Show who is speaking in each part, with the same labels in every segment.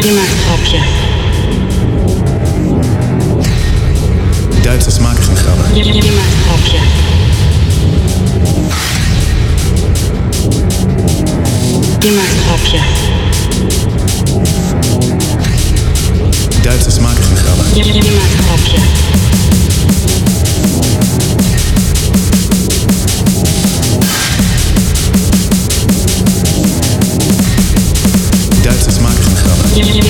Speaker 1: Je maakt een grapje.
Speaker 2: Duitsers maken geen grappen.
Speaker 1: Je, je maakt een grapje. Grapje.
Speaker 2: Duitsers maken geen grappen.
Speaker 1: Je, je maakt een grapje.
Speaker 2: Geen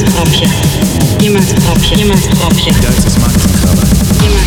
Speaker 2: grappen.
Speaker 1: Je, je maakt een grapje. Je maakt een grapje. Je